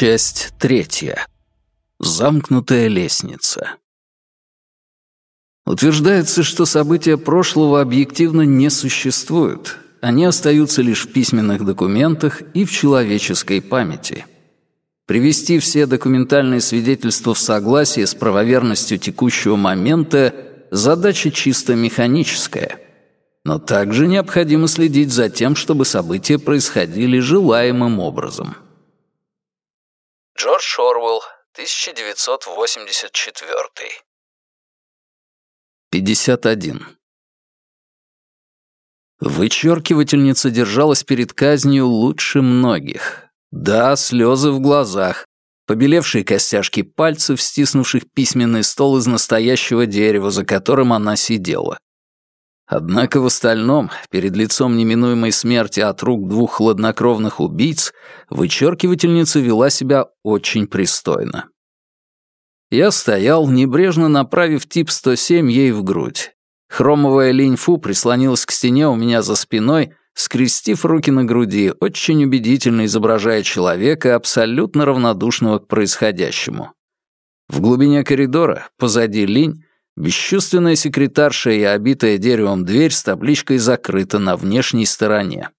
Часть третья. Замкнутая лестница. Утверждается, что события прошлого объективно не существуют. Они остаются лишь в письменных документах и в человеческой памяти. Привести все документальные свидетельства в согласие с правоверностью текущего момента – задача чисто механическая. Но также необходимо следить за тем, чтобы события происходили желаемым образом – Джордж Орвелл, 1984. 51. Вычеркивательница держалась перед казнью лучше многих. Да, слезы в глазах, побелевшие костяшки пальцев, стиснувших письменный стол из настоящего дерева, за которым она сидела. Однако в остальном, перед лицом неминуемой смерти от рук двух хладнокровных убийц, вычеркивательница вела себя очень пристойно. Я стоял, небрежно направив тип 107 ей в грудь. Хромовая линь-фу прислонилась к стене у меня за спиной, скрестив руки на груди, очень убедительно изображая человека, абсолютно равнодушного к происходящему. В глубине коридора, позади линь, Бесчувственная секретарша и обитая деревом дверь с табличкой закрыта на внешней стороне.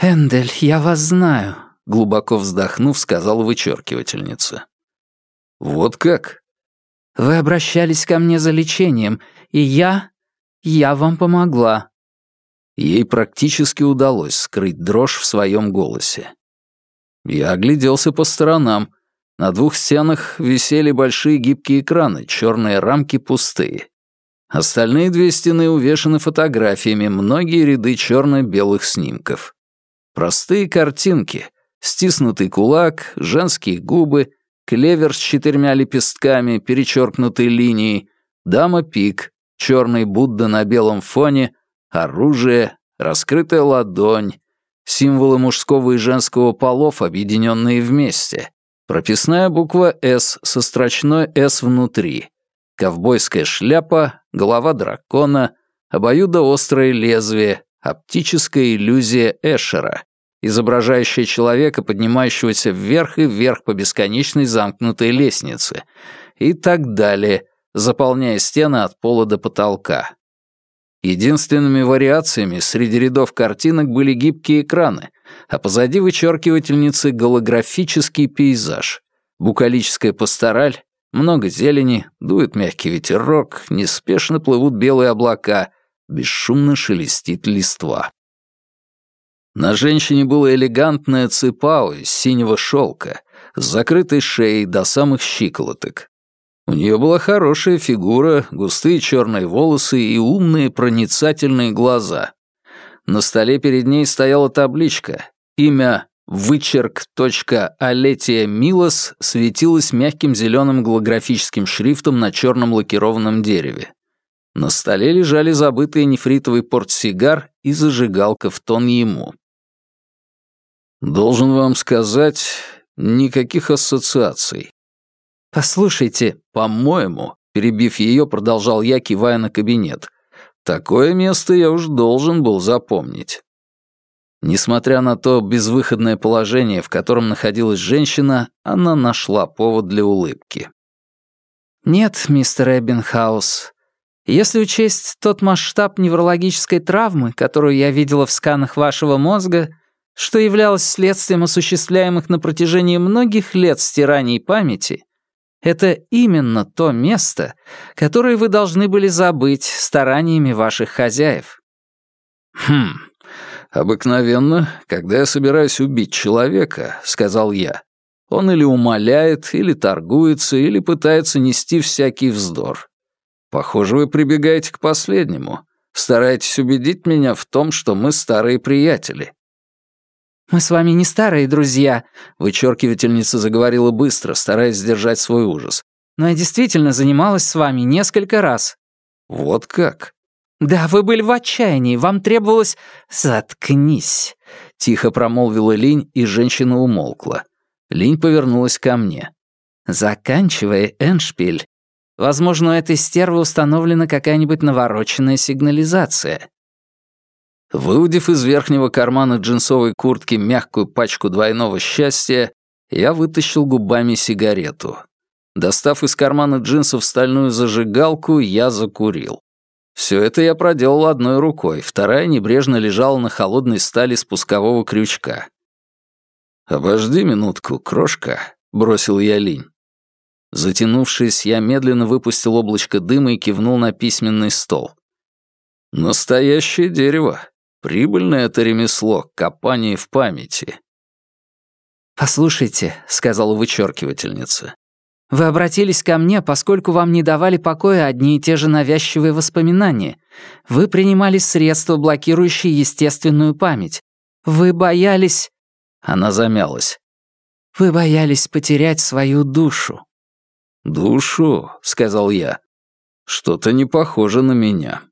«Эндель, я вас знаю», — глубоко вздохнув, сказала вычеркивательница. «Вот как?» «Вы обращались ко мне за лечением, и я... я вам помогла». Ей практически удалось скрыть дрожь в своем голосе. Я огляделся по сторонам. На двух стенах висели большие гибкие экраны, черные рамки пустые. Остальные две стены увешаны фотографиями, многие ряды черно-белых снимков. Простые картинки. Стиснутый кулак, женские губы, клевер с четырьмя лепестками, перечеркнутой линией, дама-пик, черный Будда на белом фоне, оружие, раскрытая ладонь, символы мужского и женского полов, объединенные вместе, Прописная буква «С» со строчной «С» внутри. Ковбойская шляпа, голова дракона, обоюдоострое лезвие, оптическая иллюзия Эшера, изображающая человека, поднимающегося вверх и вверх по бесконечной замкнутой лестнице, и так далее, заполняя стены от пола до потолка. Единственными вариациями среди рядов картинок были гибкие экраны, а позади вычеркивательницы голографический пейзаж. Букалическая пастораль, много зелени, дует мягкий ветерок, неспешно плывут белые облака, бесшумно шелестит листва. На женщине было элегантное ципао из синего шелка, с закрытой шеей до самых щиколоток. У нее была хорошая фигура, густые черные волосы и умные проницательные глаза. На столе перед ней стояла табличка. Имя «Вычерк.Алетия Милос» светилось мягким зеленым голографическим шрифтом на черном лакированном дереве. На столе лежали забытые нефритовый портсигар и зажигалка в тон ему. «Должен вам сказать, никаких ассоциаций. «Послушайте, по-моему», — перебив ее, продолжал я, кивая на кабинет, «такое место я уж должен был запомнить». Несмотря на то безвыходное положение, в котором находилась женщина, она нашла повод для улыбки. «Нет, мистер Эббинхаус. Если учесть тот масштаб неврологической травмы, которую я видела в сканах вашего мозга, что являлось следствием осуществляемых на протяжении многих лет стираний памяти, это именно то место, которое вы должны были забыть стараниями ваших хозяев. Хм. Обыкновенно, когда я собираюсь убить человека, сказал я, он или умоляет, или торгуется, или пытается нести всякий вздор. Похоже, вы прибегаете к последнему. Стараетесь убедить меня в том, что мы старые приятели. «Мы с вами не старые друзья», — вычеркивательница заговорила быстро, стараясь сдержать свой ужас. «Но я действительно занималась с вами несколько раз». «Вот как?» «Да, вы были в отчаянии, вам требовалось...» «Заткнись», — тихо промолвила Линь, и женщина умолкла. Линь повернулась ко мне. «Заканчивай, Эншпиль. Возможно, у этой стервы установлена какая-нибудь навороченная сигнализация. Выудив из верхнего кармана джинсовой куртки мягкую пачку двойного счастья, я вытащил губами сигарету. Достав из кармана джинсов стальную зажигалку, я закурил. Все это я проделал одной рукой, вторая небрежно лежала на холодной стали спускового крючка. «Обожди минутку, крошка», — бросил я линь. Затянувшись, я медленно выпустил облачко дыма и кивнул на письменный стол. «Настоящее дерево. Прибыльное это ремесло, копание в памяти». «Послушайте», — сказала вычеркивательница, «вы обратились ко мне, поскольку вам не давали покоя одни и те же навязчивые воспоминания. Вы принимали средства, блокирующие естественную память. Вы боялись...» Она замялась. «Вы боялись потерять свою душу». «Душу?» — сказал я. «Что-то не похоже на меня».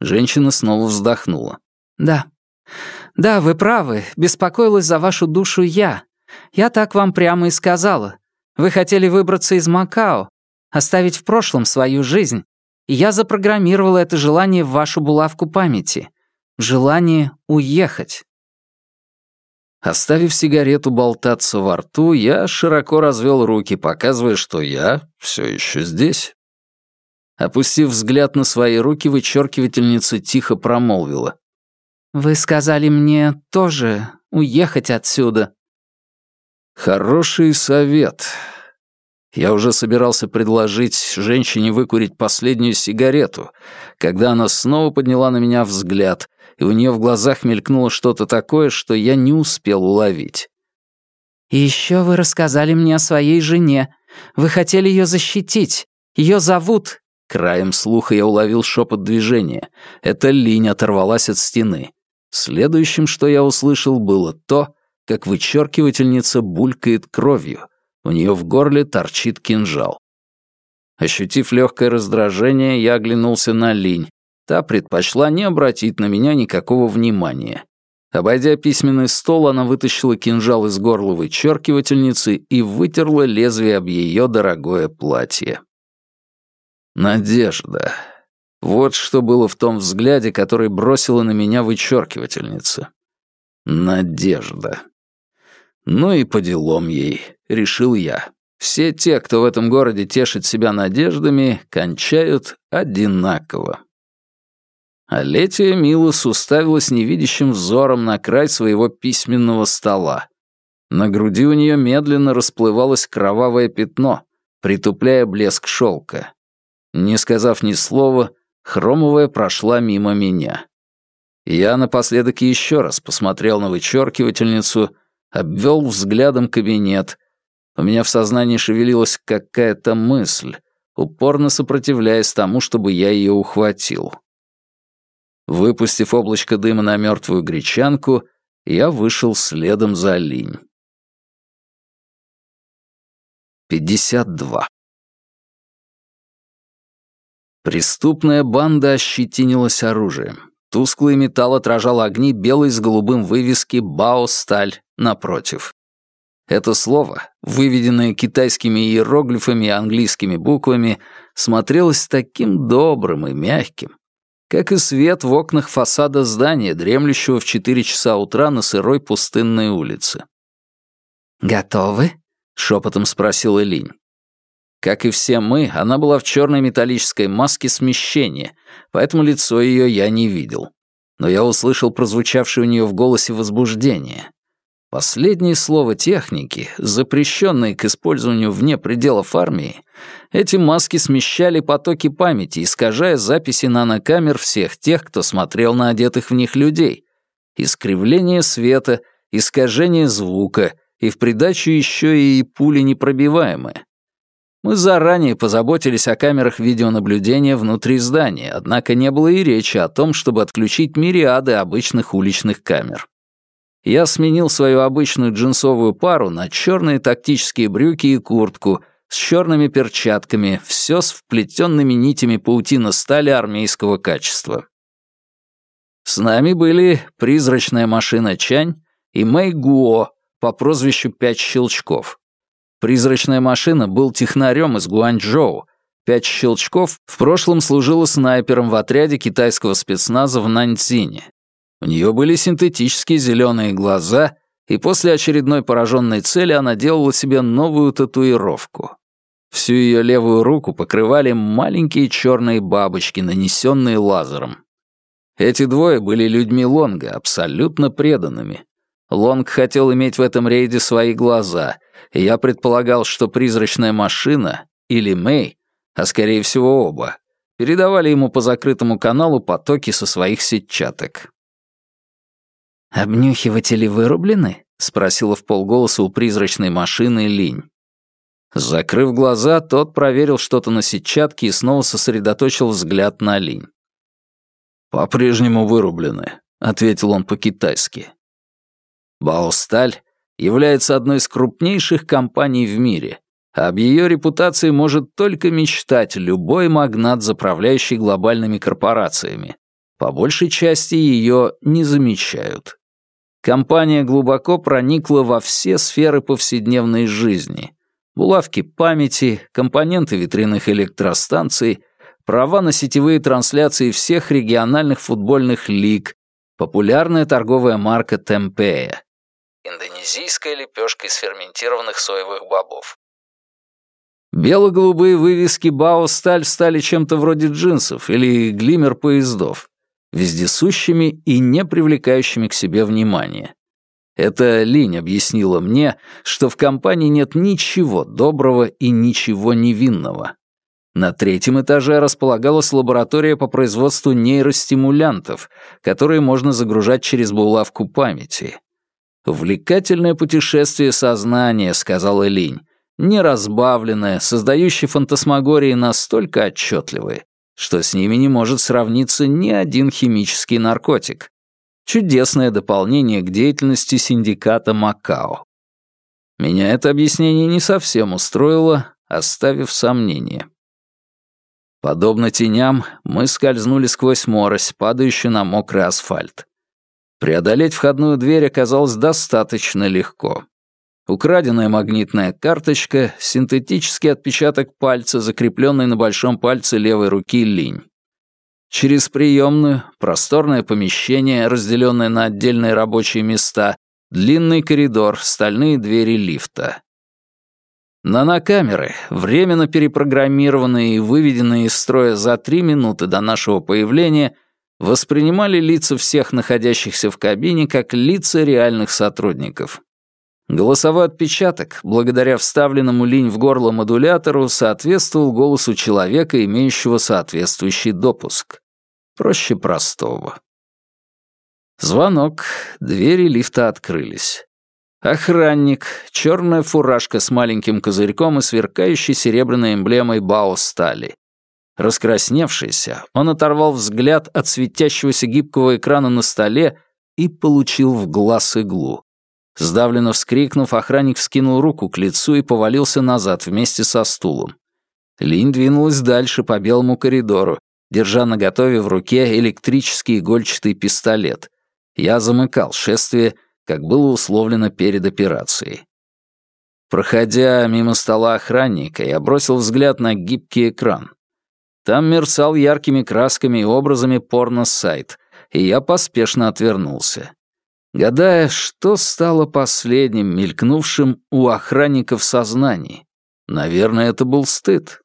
Женщина снова вздохнула. «Да. Да, вы правы. Беспокоилась за вашу душу я. Я так вам прямо и сказала. Вы хотели выбраться из Макао, оставить в прошлом свою жизнь. И я запрограммировала это желание в вашу булавку памяти. Желание уехать». Оставив сигарету болтаться во рту, я широко развел руки, показывая, что я все еще здесь. Опустив взгляд на свои руки, вычеркивательница тихо промолвила. «Вы сказали мне тоже уехать отсюда». «Хороший совет». Я уже собирался предложить женщине выкурить последнюю сигарету, когда она снова подняла на меня взгляд, и у нее в глазах мелькнуло что-то такое, что я не успел уловить. «И еще вы рассказали мне о своей жене. Вы хотели ее защитить. Ее зовут...» Краем слуха я уловил шепот движения. Эта линия оторвалась от стены. Следующим, что я услышал, было то, как вычеркивательница булькает кровью. У нее в горле торчит кинжал. Ощутив легкое раздражение, я оглянулся на Линь, Та предпочла не обратить на меня никакого внимания. Обойдя письменный стол, она вытащила кинжал из горла вычеркивательницы и вытерла лезвие об ее дорогое платье. Надежда. Вот что было в том взгляде, который бросила на меня вычеркивательница. Надежда. Ну и по делам ей, решил я. Все те, кто в этом городе тешит себя надеждами, кончают одинаково. А Милос уставилась невидящим взором на край своего письменного стола. На груди у нее медленно расплывалось кровавое пятно, притупляя блеск шелка. Не сказав ни слова, Хромовая прошла мимо меня. Я напоследок еще раз посмотрел на вычеркивательницу, обвел взглядом кабинет. У меня в сознании шевелилась какая-то мысль, упорно сопротивляясь тому, чтобы я ее ухватил. Выпустив облачко дыма на мертвую гречанку, я вышел следом за линь. 52. Преступная банда ощетинилась оружием. Тусклый металл отражал огни белой с голубым вывески «Бао-сталь» напротив. Это слово, выведенное китайскими иероглифами и английскими буквами, смотрелось таким добрым и мягким, как и свет в окнах фасада здания, дремлющего в 4 часа утра на сырой пустынной улице. «Готовы?» — шепотом спросила Линь. Как и все мы, она была в черной металлической маске смещения, поэтому лицо ее я не видел. Но я услышал прозвучавшее у нее в голосе возбуждение. Последнее слово техники, запрещенное к использованию вне пределов армии, эти маски смещали потоки памяти, искажая записи нанокамер всех тех, кто смотрел на одетых в них людей. Искривление света, искажение звука и в придачу еще и пули непробиваемые. Мы заранее позаботились о камерах видеонаблюдения внутри здания, однако не было и речи о том, чтобы отключить мириады обычных уличных камер я сменил свою обычную джинсовую пару на черные тактические брюки и куртку с черными перчатками, все с вплетенными нитями паутина стали армейского качества. С нами были призрачная машина Чань и Мэй Гуо по прозвищу «Пять щелчков». Призрачная машина был технарем из Гуанчжоу. «Пять щелчков» в прошлом служила снайпером в отряде китайского спецназа в Наньцзине. У нее были синтетические зеленые глаза, и после очередной пораженной цели она делала себе новую татуировку. Всю ее левую руку покрывали маленькие черные бабочки, нанесенные лазером. Эти двое были людьми Лонга, абсолютно преданными. Лонг хотел иметь в этом рейде свои глаза, и я предполагал, что призрачная машина или Мэй, а скорее всего оба, передавали ему по закрытому каналу потоки со своих сетчаток. «Обнюхиватели вырублены?» — спросила в полголоса у призрачной машины Линь. Закрыв глаза, тот проверил что-то на сетчатке и снова сосредоточил взгляд на Линь. «По-прежнему вырублены», — ответил он по-китайски. Баосталь является одной из крупнейших компаний в мире, а об ее репутации может только мечтать любой магнат, заправляющий глобальными корпорациями. По большей части ее не замечают. Компания глубоко проникла во все сферы повседневной жизни. Булавки памяти, компоненты ветряных электростанций, права на сетевые трансляции всех региональных футбольных лиг, популярная торговая марка Темпея. Индонезийская лепешка из ферментированных соевых бобов. Бело-голубые вывески Бао Сталь стали чем-то вроде джинсов или глиммер поездов вездесущими и не привлекающими к себе внимания. Эта Линь объяснила мне, что в компании нет ничего доброго и ничего невинного. На третьем этаже располагалась лаборатория по производству нейростимулянтов, которые можно загружать через булавку памяти. «Увлекательное путешествие сознания», — сказала Линь, неразбавленное, создающее фантасмагории настолько отчетливые, что с ними не может сравниться ни один химический наркотик. Чудесное дополнение к деятельности синдиката Макао. Меня это объяснение не совсем устроило, оставив сомнение. Подобно теням, мы скользнули сквозь морось, падающую на мокрый асфальт. Преодолеть входную дверь оказалось достаточно легко. Украденная магнитная карточка, синтетический отпечаток пальца, закрепленный на большом пальце левой руки линь. Через приемную, просторное помещение, разделенное на отдельные рабочие места, длинный коридор, стальные двери лифта. Нанокамеры, временно перепрограммированные и выведенные из строя за три минуты до нашего появления, воспринимали лица всех находящихся в кабине как лица реальных сотрудников. Голосовой отпечаток, благодаря вставленному линь в горло модулятору, соответствовал голосу человека, имеющего соответствующий допуск. Проще простого. Звонок, двери лифта открылись. Охранник, черная фуражка с маленьким козырьком и сверкающей серебряной эмблемой Бао стали. Раскрасневшийся, он оторвал взгляд от светящегося гибкого экрана на столе и получил в глаз иглу. Сдавленно вскрикнув, охранник вскинул руку к лицу и повалился назад вместе со стулом. Линь двинулась дальше по белому коридору, держа наготове в руке электрический игольчатый пистолет. Я замыкал шествие, как было условлено перед операцией. Проходя мимо стола охранника, я бросил взгляд на гибкий экран. Там мерцал яркими красками и образами порно-сайт, и я поспешно отвернулся гадая, что стало последним, мелькнувшим у охранника в сознании. Наверное, это был стыд.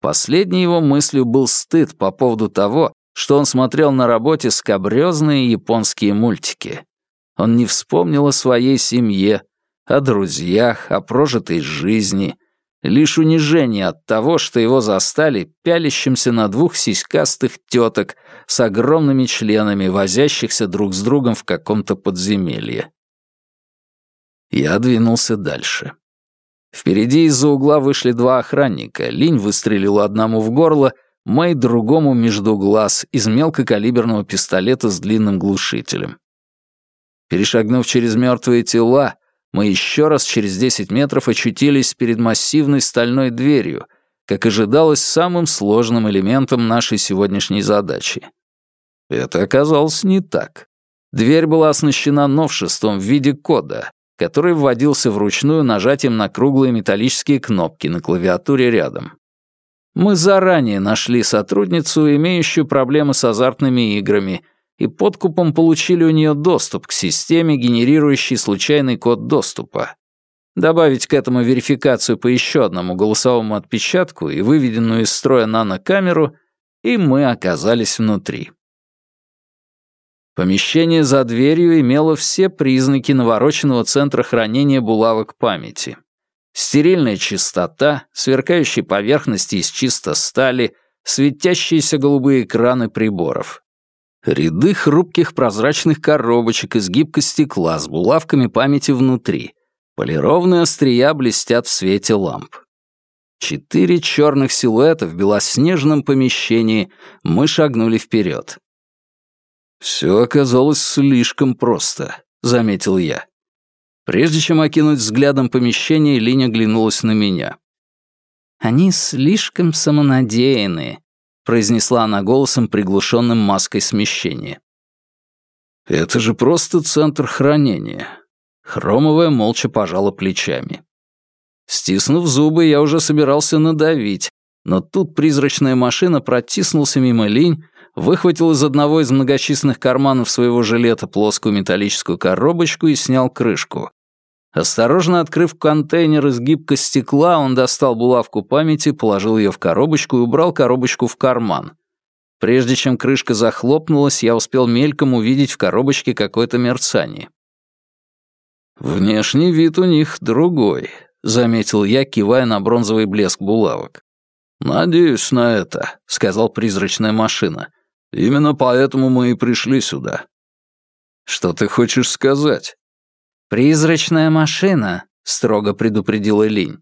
Последней его мыслью был стыд по поводу того, что он смотрел на работе скабрёзные японские мультики. Он не вспомнил о своей семье, о друзьях, о прожитой жизни, лишь унижение от того, что его застали пялящимся на двух сиськастых теток с огромными членами, возящихся друг с другом в каком-то подземелье. Я двинулся дальше. Впереди из-за угла вышли два охранника. Линь выстрелил одному в горло, Мэй другому между глаз из мелкокалиберного пистолета с длинным глушителем. Перешагнув через мертвые тела, мы еще раз через 10 метров очутились перед массивной стальной дверью, как ожидалось, самым сложным элементом нашей сегодняшней задачи. Это оказалось не так. Дверь была оснащена новшеством в виде кода, который вводился вручную нажатием на круглые металлические кнопки на клавиатуре рядом. Мы заранее нашли сотрудницу, имеющую проблемы с азартными играми, и подкупом получили у нее доступ к системе, генерирующей случайный код доступа. Добавить к этому верификацию по еще одному голосовому отпечатку и выведенную из строя нанокамеру, и мы оказались внутри. Помещение за дверью имело все признаки навороченного центра хранения булавок памяти. Стерильная чистота, сверкающие поверхности из чисто стали, светящиеся голубые экраны приборов. Ряды хрупких прозрачных коробочек из гибкостекла с булавками памяти внутри. Полированные острия блестят в свете ламп. Четыре черных силуэта в белоснежном помещении, мы шагнули вперед. «Все оказалось слишком просто», — заметил я. Прежде чем окинуть взглядом помещение, Линя глянулась на меня. «Они слишком самонадеянные», — произнесла она голосом, приглушенным маской смещения. «Это же просто центр хранения». Хромовая молча пожала плечами. Стиснув зубы, я уже собирался надавить, но тут призрачная машина протиснулся мимо линь, выхватил из одного из многочисленных карманов своего жилета плоскую металлическую коробочку и снял крышку. Осторожно открыв контейнер из гибкого стекла, он достал булавку памяти, положил ее в коробочку и убрал коробочку в карман. Прежде чем крышка захлопнулась, я успел мельком увидеть в коробочке какое-то мерцание. «Внешний вид у них другой», — заметил я, кивая на бронзовый блеск булавок. «Надеюсь на это», — сказал призрачная машина. Именно поэтому мы и пришли сюда. Что ты хочешь сказать? Призрачная машина, строго предупредила Линь.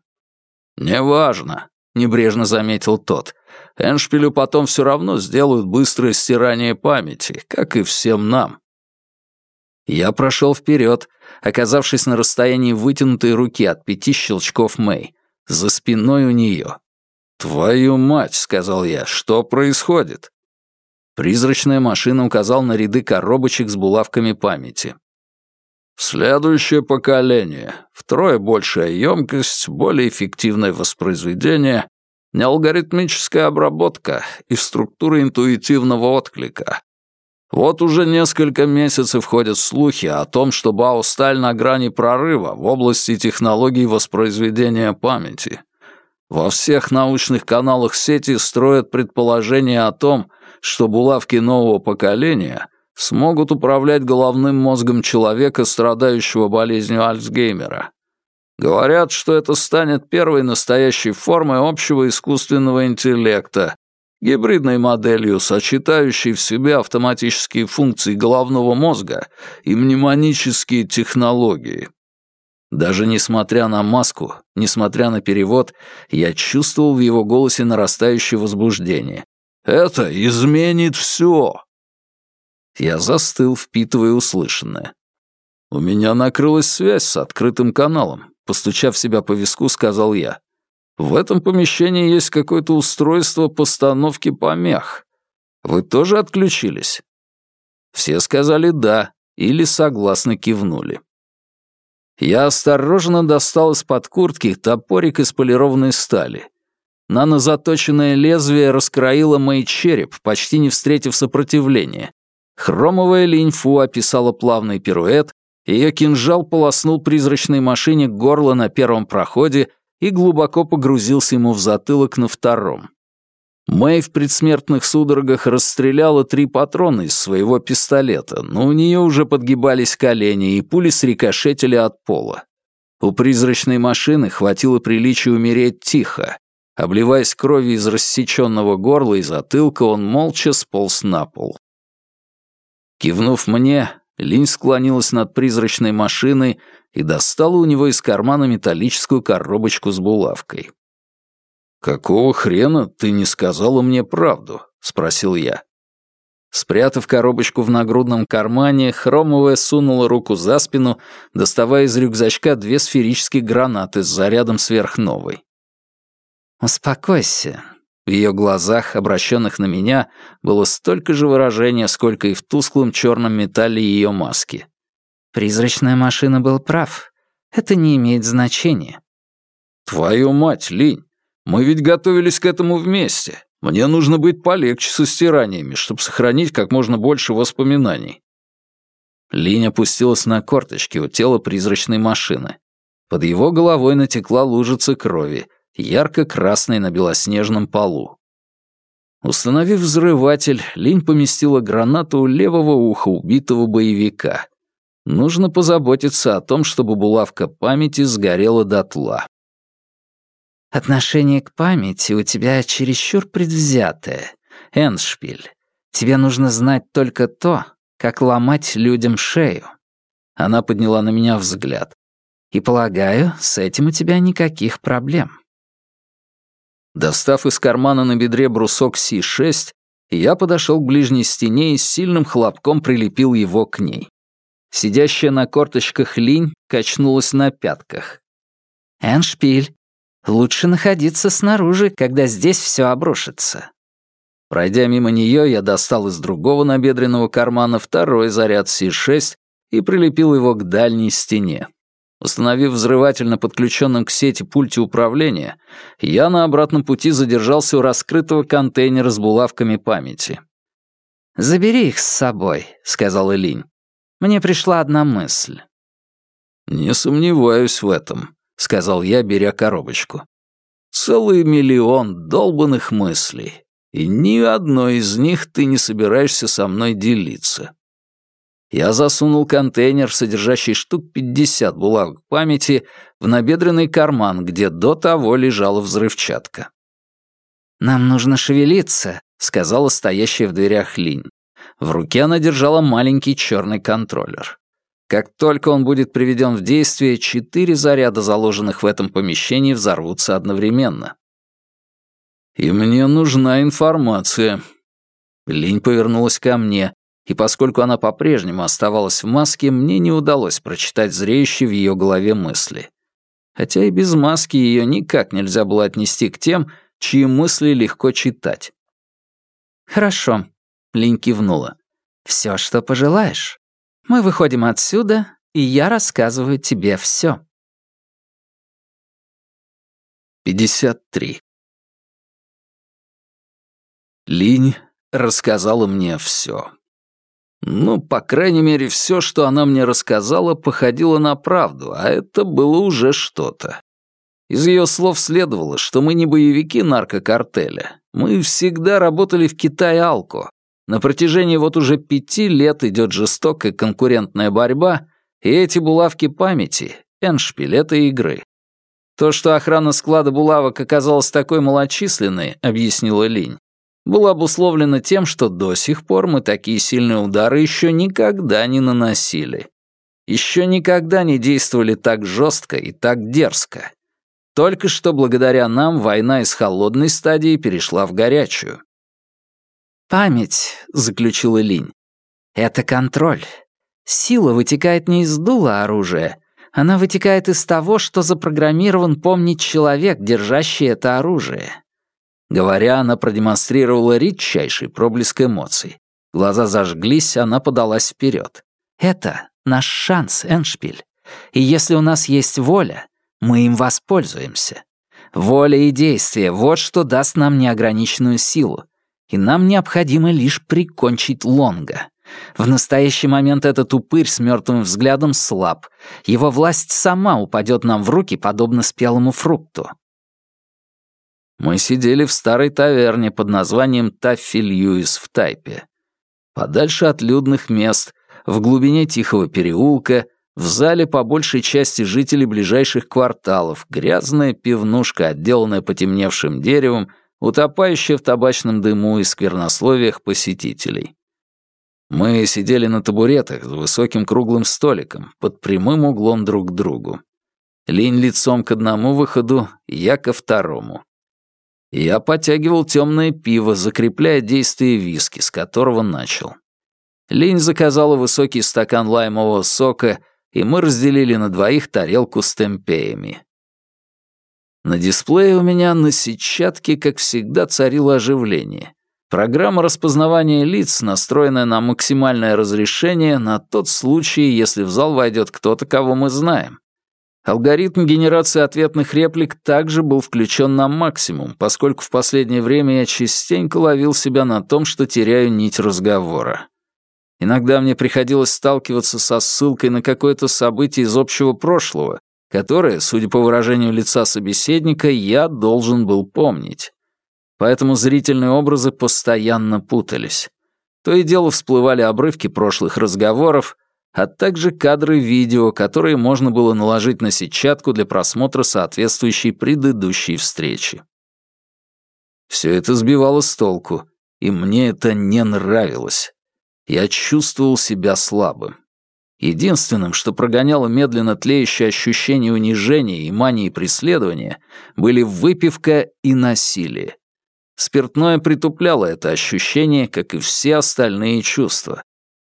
Неважно, небрежно заметил тот. Эншпилю потом все равно сделают быстрое стирание памяти, как и всем нам. Я прошел вперед, оказавшись на расстоянии вытянутой руки от пяти щелчков Мэй, за спиной у нее. «Твою мать», — сказал я, — «что происходит?» Призрачная машина указал на ряды коробочек с булавками памяти. Следующее поколение. Втрое большая емкость, более эффективное воспроизведение, неалгоритмическая обработка и структура интуитивного отклика. Вот уже несколько месяцев ходят слухи о том, что Баусталь на грани прорыва в области технологий воспроизведения памяти. Во всех научных каналах сети строят предположение о том, что булавки нового поколения смогут управлять головным мозгом человека, страдающего болезнью Альцгеймера. Говорят, что это станет первой настоящей формой общего искусственного интеллекта, гибридной моделью, сочетающей в себе автоматические функции головного мозга и мнемонические технологии. Даже несмотря на маску, несмотря на перевод, я чувствовал в его голосе нарастающее возбуждение. Это изменит все. Я застыл, впитывая услышанное. У меня накрылась связь с открытым каналом. Постучав себя по виску, сказал я. В этом помещении есть какое-то устройство постановки помех. Вы тоже отключились? Все сказали «да» или согласно кивнули. Я осторожно достал из-под куртки топорик из полированной стали Нанозаточенное лезвие раскроило мой череп, почти не встретив сопротивления. Хромовая линьфу описала плавный пируэт, ее кинжал полоснул призрачной машине горло на первом проходе и глубоко погрузился ему в затылок на втором. Мэй в предсмертных судорогах расстреляла три патрона из своего пистолета, но у нее уже подгибались колени, и пули срикошетили от пола. У призрачной машины хватило приличия умереть тихо. Обливаясь кровью из рассеченного горла и затылка, он молча сполз на пол. Кивнув мне, Линь склонилась над призрачной машиной и достала у него из кармана металлическую коробочку с булавкой. «Какого хрена ты не сказала мне правду?» — спросил я. Спрятав коробочку в нагрудном кармане, Хромовая сунула руку за спину, доставая из рюкзачка две сферические гранаты с зарядом сверхновой. «Успокойся». В ее глазах, обращенных на меня, было столько же выражения, сколько и в тусклом черном металле ее маски. Призрачная машина был прав. Это не имеет значения. «Твою мать, Линь, мы ведь готовились к этому вместе. Мне нужно быть полегче со стираниями, чтобы сохранить как можно больше воспоминаний. Линь опустилась на корточки у тела призрачной машины. Под его головой натекла лужица крови, ярко-красной на белоснежном полу. Установив взрыватель, Линь поместила гранату у левого уха убитого боевика. Нужно позаботиться о том, чтобы булавка памяти сгорела дотла. «Отношение к памяти у тебя чересчур предвзятое, Эншпиль. Тебе нужно знать только то, как ломать людям шею». Она подняла на меня взгляд. И полагаю, с этим у тебя никаких проблем. Достав из кармана на бедре брусок Си-6, я подошел к ближней стене и с сильным хлопком прилепил его к ней. Сидящая на корточках линь качнулась на пятках. «Эншпиль, лучше находиться снаружи, когда здесь все обрушится». Пройдя мимо нее, я достал из другого набедренного кармана второй заряд Си-6 и прилепил его к дальней стене. Установив взрыватель на подключенном к сети пульте управления, я на обратном пути задержался у раскрытого контейнера с булавками памяти. «Забери их с собой», — сказал Элинь. «Мне пришла одна мысль». «Не сомневаюсь в этом», — сказал я, беря коробочку. «Целый миллион долбанных мыслей, и ни одной из них ты не собираешься со мной делиться. Я засунул контейнер, содержащий штук 50 булавок памяти, в набедренный карман, где до того лежала взрывчатка. «Нам нужно шевелиться», — сказала стоящая в дверях Линь. В руке она держала маленький черный контроллер. Как только он будет приведен в действие, четыре заряда, заложенных в этом помещении, взорвутся одновременно. «И мне нужна информация». Линь повернулась ко мне, и поскольку она по-прежнему оставалась в маске, мне не удалось прочитать зреющие в ее голове мысли. Хотя и без маски ее никак нельзя было отнести к тем, чьи мысли легко читать. «Хорошо», — Линь кивнула. «Все, что пожелаешь. Мы выходим отсюда, и я рассказываю тебе все». 53. Линь рассказала мне все. Ну, по крайней мере, все, что она мне рассказала, походило на правду, а это было уже что-то. Из ее слов следовало, что мы не боевики наркокартеля. Мы всегда работали в Китае-Алко. На протяжении вот уже пяти лет идет жестокая конкурентная борьба, и эти булавки памяти — эншпиль этой игры. То, что охрана склада булавок оказалась такой малочисленной, объяснила Линь, было обусловлено тем, что до сих пор мы такие сильные удары еще никогда не наносили. Еще никогда не действовали так жестко и так дерзко. Только что благодаря нам война из холодной стадии перешла в горячую. «Память», — заключила Линь, — «это контроль. Сила вытекает не из дула оружия, она вытекает из того, что запрограммирован помнить человек, держащий это оружие. Говоря, она продемонстрировала редчайший проблеск эмоций. Глаза зажглись, она подалась вперед. «Это наш шанс, Эншпиль. И если у нас есть воля, мы им воспользуемся. Воля и действие — вот что даст нам неограниченную силу. И нам необходимо лишь прикончить Лонга. В настоящий момент этот упырь с мертвым взглядом слаб. Его власть сама упадет нам в руки, подобно спелому фрукту. Мы сидели в старой таверне под названием Таффи Льюис в Тайпе. Подальше от людных мест, в глубине тихого переулка, в зале по большей части жителей ближайших кварталов, грязная пивнушка, отделанная потемневшим деревом, утопающая в табачном дыму и сквернословиях посетителей. Мы сидели на табуретах с высоким круглым столиком, под прямым углом друг к другу. Линь лицом к одному выходу, я ко второму. Я подтягивал темное пиво, закрепляя действие виски, с которого начал. Линь заказала высокий стакан лаймового сока, и мы разделили на двоих тарелку с темпеями. На дисплее у меня на сетчатке, как всегда, царило оживление. Программа распознавания лиц, настроенная на максимальное разрешение на тот случай, если в зал войдет кто-то, кого мы знаем. Алгоритм генерации ответных реплик также был включен на максимум, поскольку в последнее время я частенько ловил себя на том, что теряю нить разговора. Иногда мне приходилось сталкиваться со ссылкой на какое-то событие из общего прошлого, которое, судя по выражению лица собеседника, я должен был помнить. Поэтому зрительные образы постоянно путались. То и дело всплывали обрывки прошлых разговоров, а также кадры видео, которые можно было наложить на сетчатку для просмотра соответствующей предыдущей встречи. Все это сбивало с толку, и мне это не нравилось. Я чувствовал себя слабым. Единственным, что прогоняло медленно тлеющее ощущение унижения и мании преследования, были выпивка и насилие. Спиртное притупляло это ощущение, как и все остальные чувства.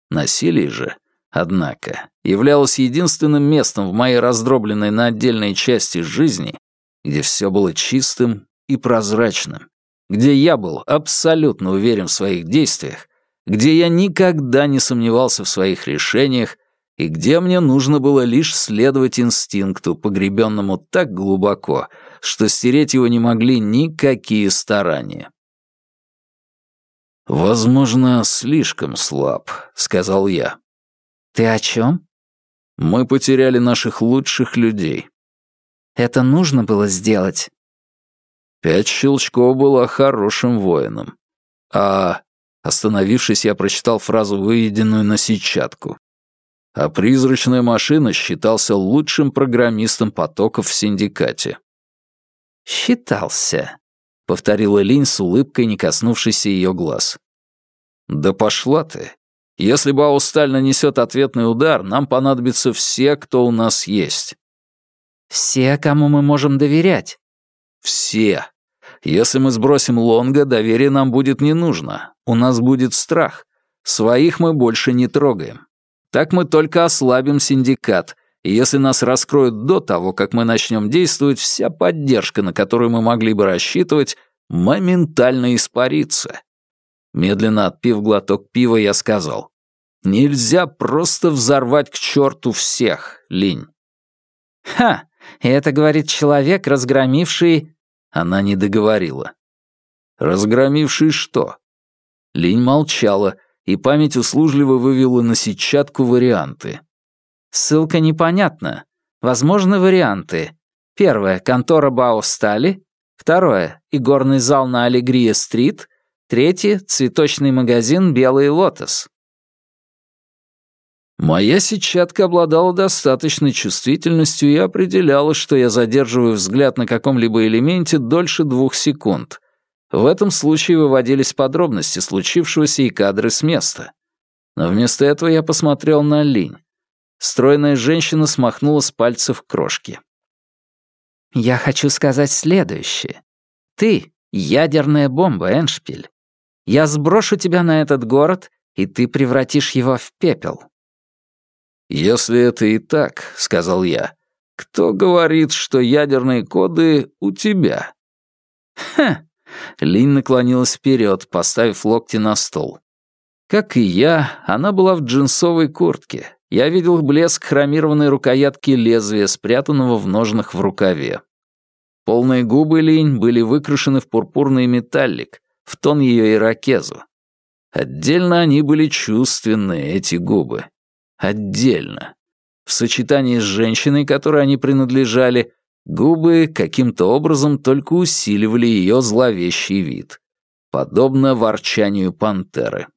Насилие же — однако, являлось единственным местом в моей раздробленной на отдельные части жизни, где все было чистым и прозрачным, где я был абсолютно уверен в своих действиях, где я никогда не сомневался в своих решениях и где мне нужно было лишь следовать инстинкту, погребенному так глубоко, что стереть его не могли никакие старания. «Возможно, слишком слаб», — сказал я. «Ты о чем?» «Мы потеряли наших лучших людей». «Это нужно было сделать?» Пять щелчков была хорошим воином. А, остановившись, я прочитал фразу, выведенную на сетчатку. А призрачная машина считался лучшим программистом потоков в синдикате. «Считался», — повторила Линь с улыбкой, не коснувшейся ее глаз. «Да пошла ты. Если Баусталь нанесет ответный удар, нам понадобятся все, кто у нас есть». «Все, кому мы можем доверять». «Все. Если мы сбросим Лонга, доверие нам будет не нужно. У нас будет страх. Своих мы больше не трогаем. Так мы только ослабим синдикат, и если нас раскроют до того, как мы начнем действовать, вся поддержка, на которую мы могли бы рассчитывать, моментально испарится. Медленно отпив глоток пива, я сказал. «Нельзя просто взорвать к черту всех, Линь». «Ха! И это говорит человек, разгромивший...» Она не договорила. «Разгромивший что?» Линь молчала, и память услужливо вывела на сетчатку варианты. «Ссылка непонятна. Возможны варианты. Первое — контора Бао Стали. Второе — игорный зал на Аллегрия-стрит. Третье — цветочный магазин «Белый лотос». Моя сетчатка обладала достаточной чувствительностью и определяла, что я задерживаю взгляд на каком-либо элементе дольше двух секунд. В этом случае выводились подробности случившегося и кадры с места. Но вместо этого я посмотрел на Линь. Стройная женщина смахнула с пальцев крошки. «Я хочу сказать следующее. Ты — ядерная бомба, Эншпиль. Я сброшу тебя на этот город, и ты превратишь его в пепел». «Если это и так», — сказал я, — «кто говорит, что ядерные коды у тебя?» «Ха!» — Линь наклонилась вперед, поставив локти на стол. Как и я, она была в джинсовой куртке. Я видел блеск хромированной рукоятки лезвия, спрятанного в ножнах в рукаве. Полные губы Линь были выкрашены в пурпурный металлик, в тон ее ирокезу. Отдельно они были чувственные, эти губы. Отдельно. В сочетании с женщиной, которой они принадлежали, губы каким-то образом только усиливали ее зловещий вид. Подобно ворчанию пантеры.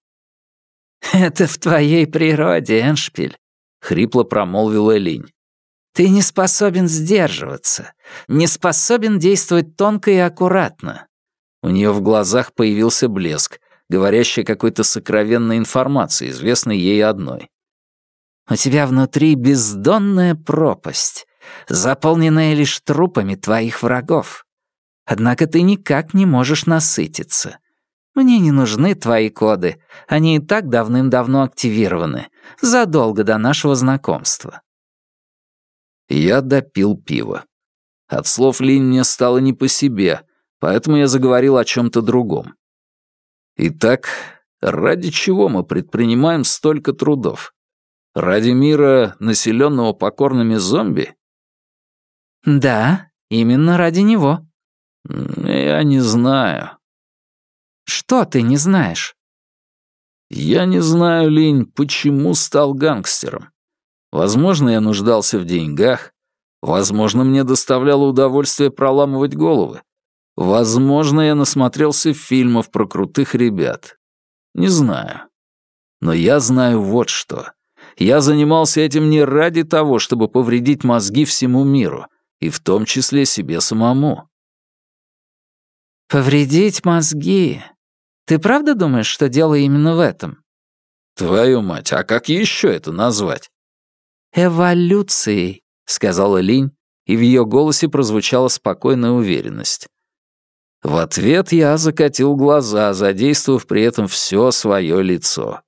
«Это в твоей природе, Эншпиль», — хрипло промолвила Линь. «Ты не способен сдерживаться, не способен действовать тонко и аккуратно. У нее в глазах появился блеск, говорящий какой-то сокровенной информации, известной ей одной. «У тебя внутри бездонная пропасть, заполненная лишь трупами твоих врагов. Однако ты никак не можешь насытиться. Мне не нужны твои коды, они и так давным-давно активированы, задолго до нашего знакомства». Я допил пиво. От слов Линь мне стало не по себе, поэтому я заговорил о чем-то другом. Итак, ради чего мы предпринимаем столько трудов? Ради мира, населенного покорными зомби? Да, именно ради него. Я не знаю. Что ты не знаешь? Я не знаю, Линь, почему стал гангстером. Возможно, я нуждался в деньгах. Возможно, мне доставляло удовольствие проламывать головы. Возможно, я насмотрелся фильмов про крутых ребят. Не знаю. Но я знаю вот что. Я занимался этим не ради того, чтобы повредить мозги всему миру, и в том числе себе самому. Повредить мозги? Ты правда думаешь, что дело именно в этом? Твою мать, а как еще это назвать? Эволюцией, сказала Линь, и в ее голосе прозвучала спокойная уверенность. В ответ я закатил глаза, задействовав при этом все свое лицо.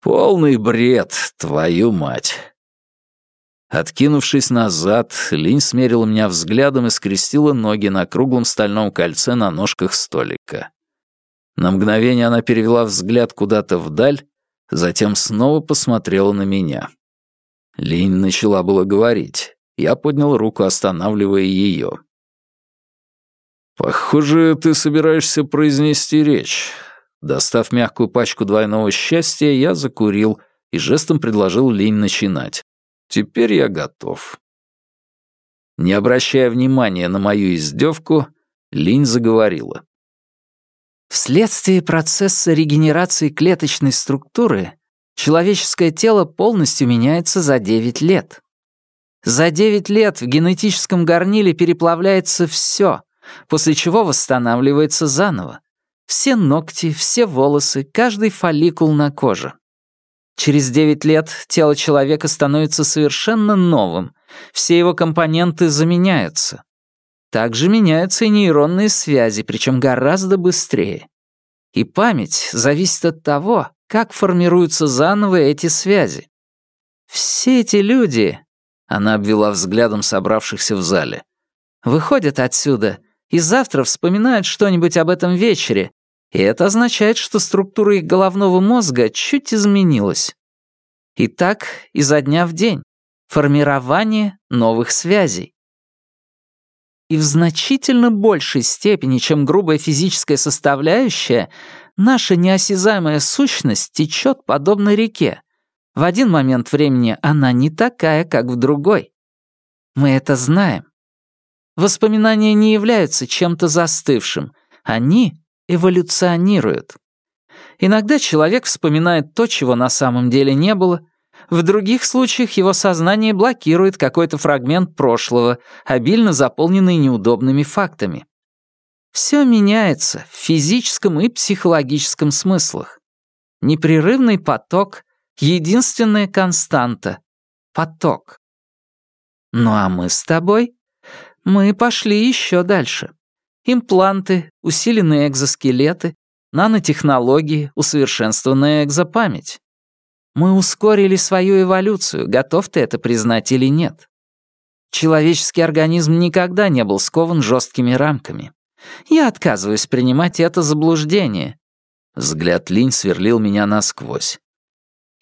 Полный бред, твою мать. Откинувшись назад, Линь смерила меня взглядом и скрестила ноги на круглом стальном кольце на ножках столика. На мгновение она перевела взгляд куда-то вдаль, затем снова посмотрела на меня. Линь начала было говорить. Я поднял руку, останавливая ее. «Похоже, ты собираешься произнести речь». Достав мягкую пачку двойного счастья, я закурил и жестом предложил Линь начинать. «Теперь я готов». Не обращая внимания на мою издевку, Линь заговорила. Вследствие процесса регенерации клеточной структуры человеческое тело полностью меняется за 9 лет. За 9 лет в генетическом горниле переплавляется все, после чего восстанавливается заново. Все ногти, все волосы, каждый фолликул на коже. Через 9 лет тело человека становится совершенно новым, все его компоненты заменяются. Также меняются и нейронные связи, причем гораздо быстрее. И память зависит от того, как формируются заново эти связи. Все эти люди, она обвела взглядом собравшихся в зале, выходят отсюда и завтра вспоминают что-нибудь об этом вечере, и это означает, что структура их головного мозга чуть изменилась. И так изо дня в день. Формирование новых связей. И в значительно большей степени, чем грубая физическая составляющая, наша неосязаемая сущность течет подобно реке. В один момент времени она не такая, как в другой. Мы это знаем. Воспоминания не являются чем-то застывшим. Они эволюционируют. Иногда человек вспоминает то, чего на самом деле не было. В других случаях его сознание блокирует какой-то фрагмент прошлого, обильно заполненный неудобными фактами. Все меняется в физическом и психологическом смыслах. Непрерывный поток — единственная константа — поток. Ну а мы с тобой мы пошли еще дальше. Импланты, усиленные экзоскелеты, нанотехнологии, усовершенствованная экзопамять. Мы ускорили свою эволюцию, готов ты это признать или нет. Человеческий организм никогда не был скован жесткими рамками. Я отказываюсь принимать это заблуждение. Взгляд Линь сверлил меня насквозь.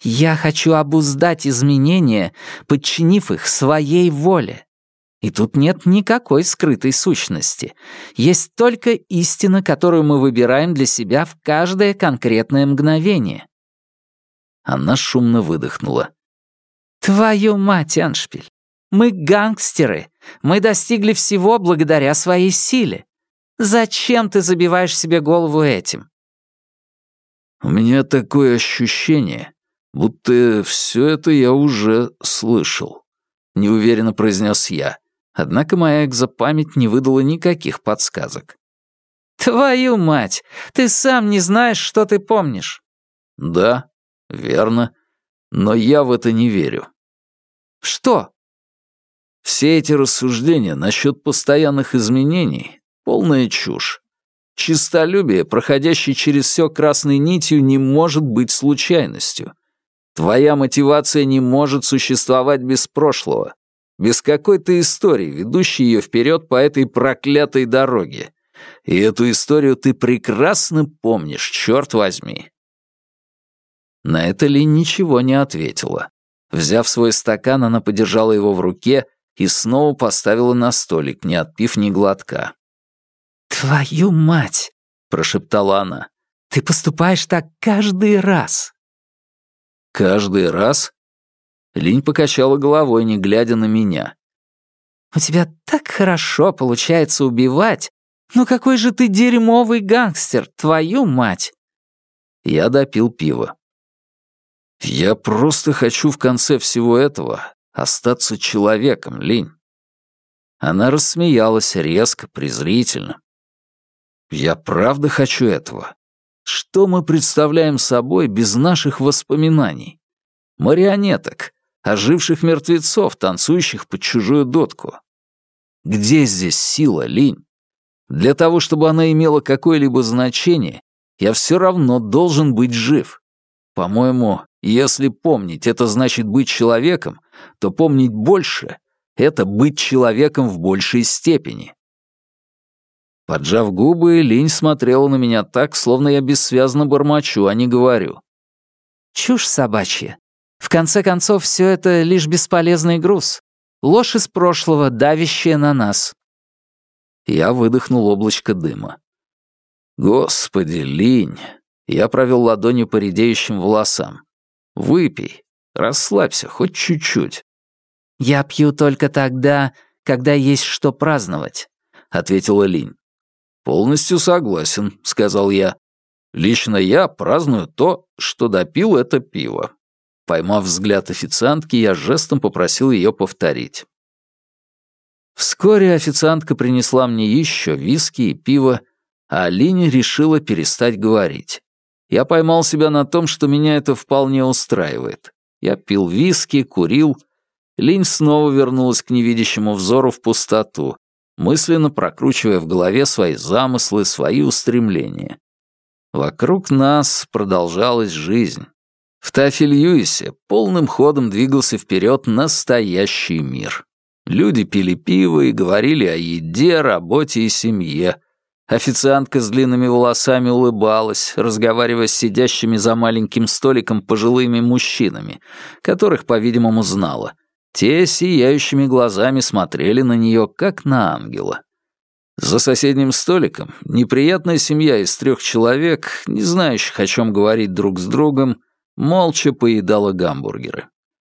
Я хочу обуздать изменения, подчинив их своей воле. И тут нет никакой скрытой сущности. Есть только истина, которую мы выбираем для себя в каждое конкретное мгновение. Она шумно выдохнула. «Твою мать, Аншпиль! Мы гангстеры! Мы достигли всего благодаря своей силе! Зачем ты забиваешь себе голову этим?» «У меня такое ощущение, будто все это я уже слышал», — неуверенно произнес я. Однако моя экзопамять не выдала никаких подсказок. «Твою мать! Ты сам не знаешь, что ты помнишь!» «Да, верно. Но я в это не верю». «Что?» «Все эти рассуждения насчет постоянных изменений — полная чушь. Чистолюбие, проходящее через все красной нитью, не может быть случайностью. Твоя мотивация не может существовать без прошлого без какой-то истории, ведущей ее вперед по этой проклятой дороге. И эту историю ты прекрасно помнишь, черт возьми. На это Ли ничего не ответила. Взяв свой стакан, она подержала его в руке и снова поставила на столик, не отпив ни глотка. «Твою мать!» — прошептала она. «Ты поступаешь так каждый раз!» «Каждый раз?» Линь покачала головой, не глядя на меня. «У тебя так хорошо получается убивать. Ну какой же ты дерьмовый гангстер, твою мать!» Я допил пиво. «Я просто хочу в конце всего этого остаться человеком, Линь». Она рассмеялась резко, презрительно. «Я правда хочу этого. Что мы представляем собой без наших воспоминаний? Марионеток, оживших мертвецов, танцующих под чужую дотку. Где здесь сила, Линь? Для того, чтобы она имела какое-либо значение, я все равно должен быть жив. По-моему, если помнить — это значит быть человеком, то помнить больше — это быть человеком в большей степени. Поджав губы, Линь смотрела на меня так, словно я бессвязно бормочу, а не говорю. «Чушь собачья. В конце концов, все это лишь бесполезный груз. Ложь из прошлого, давящая на нас». Я выдохнул облачко дыма. «Господи, Линь!» Я провел ладонью по редеющим волосам. «Выпей. Расслабься, хоть чуть-чуть». «Я пью только тогда, когда есть что праздновать», — ответила Линь. «Полностью согласен», — сказал я. «Лично я праздную то, что допил это пиво». Поймав взгляд официантки, я жестом попросил ее повторить. Вскоре официантка принесла мне еще виски и пиво, а Алине решила перестать говорить. Я поймал себя на том, что меня это вполне устраивает. Я пил виски, курил. Линь снова вернулась к невидящему взору в пустоту, мысленно прокручивая в голове свои замыслы, свои устремления. Вокруг нас продолжалась жизнь. В Тафель-Юисе полным ходом двигался вперед настоящий мир. Люди пили пиво и говорили о еде, работе и семье. Официантка с длинными волосами улыбалась, разговаривая с сидящими за маленьким столиком пожилыми мужчинами, которых, по-видимому, знала. Те сияющими глазами смотрели на нее, как на ангела. За соседним столиком неприятная семья из трех человек, не знающих, о чем говорить друг с другом, молча поедала гамбургеры.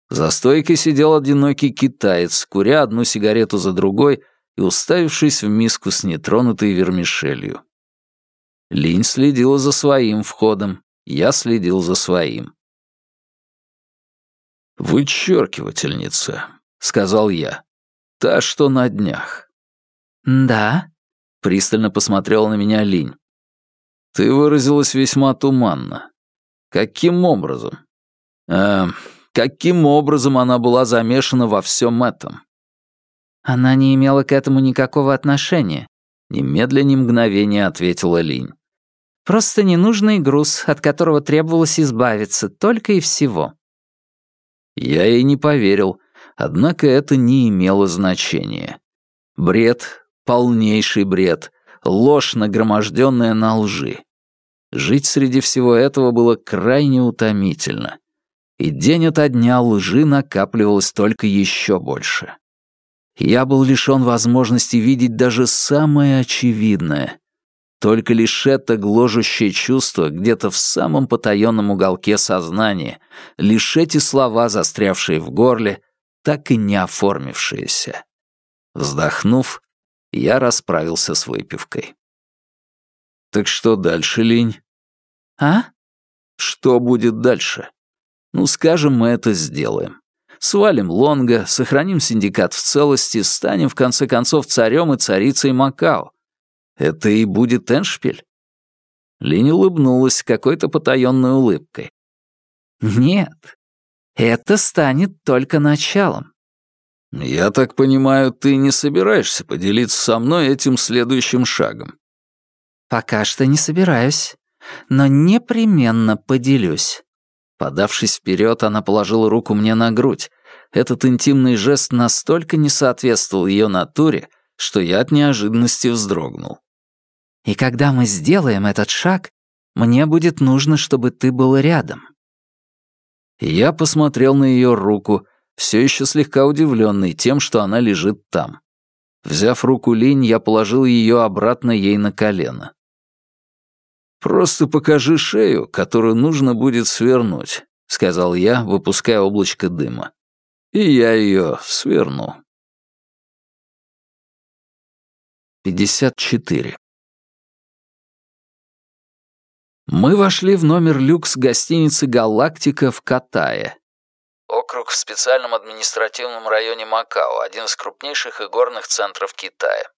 За стойкой сидел одинокий китаец, куря одну сигарету за другой и уставившись в миску с нетронутой вермишелью. Линь следила за своим входом, я следил за своим. «Вычеркивательница», — сказал я. «Та, что на днях». «Да?» — пристально посмотрела на меня Линь. «Ты выразилась весьма туманно. Каким образом? Э, каким образом она была замешана во всем этом?» «Она не имела к этому никакого отношения», — немедленно мгновение ответила Линь. «Просто ненужный груз, от которого требовалось избавиться, только и всего». Я ей не поверил, однако это не имело значения. Бред, полнейший бред, ложь, нагроможденная на лжи. Жить среди всего этого было крайне утомительно. И день ото дня лжи накапливалось только еще больше. Я был лишён возможности видеть даже самое очевидное. Только лишь это гложущее чувство где-то в самом потаённом уголке сознания, лишь эти слова, застрявшие в горле, так и не оформившиеся. Вздохнув, я расправился с выпивкой. «Так что дальше, Линь?» «А?» «Что будет дальше? Ну, скажем, мы это сделаем. Свалим Лонга, сохраним синдикат в целости, станем, в конце концов, царем и царицей Макао. Это и будет Эншпиль?» Линь улыбнулась какой-то потаённой улыбкой. «Нет, это станет только началом». «Я так понимаю, ты не собираешься поделиться со мной этим следующим шагом?» «Пока что не собираюсь, но непременно поделюсь». Подавшись вперед, она положила руку мне на грудь. Этот интимный жест настолько не соответствовал ее натуре, что я от неожиданности вздрогнул. И когда мы сделаем этот шаг, мне будет нужно, чтобы ты был рядом». Я посмотрел на ее руку, все еще слегка удивленный тем, что она лежит там. Взяв руку Линь, я положил ее обратно ей на колено. «Просто покажи шею, которую нужно будет свернуть», — сказал я, выпуская облачко дыма. «И я ее сверну». 54. Мы вошли в номер люкс гостиницы «Галактика» в Катае. Округ в специальном административном районе Макао, один из крупнейших игорных центров Китая.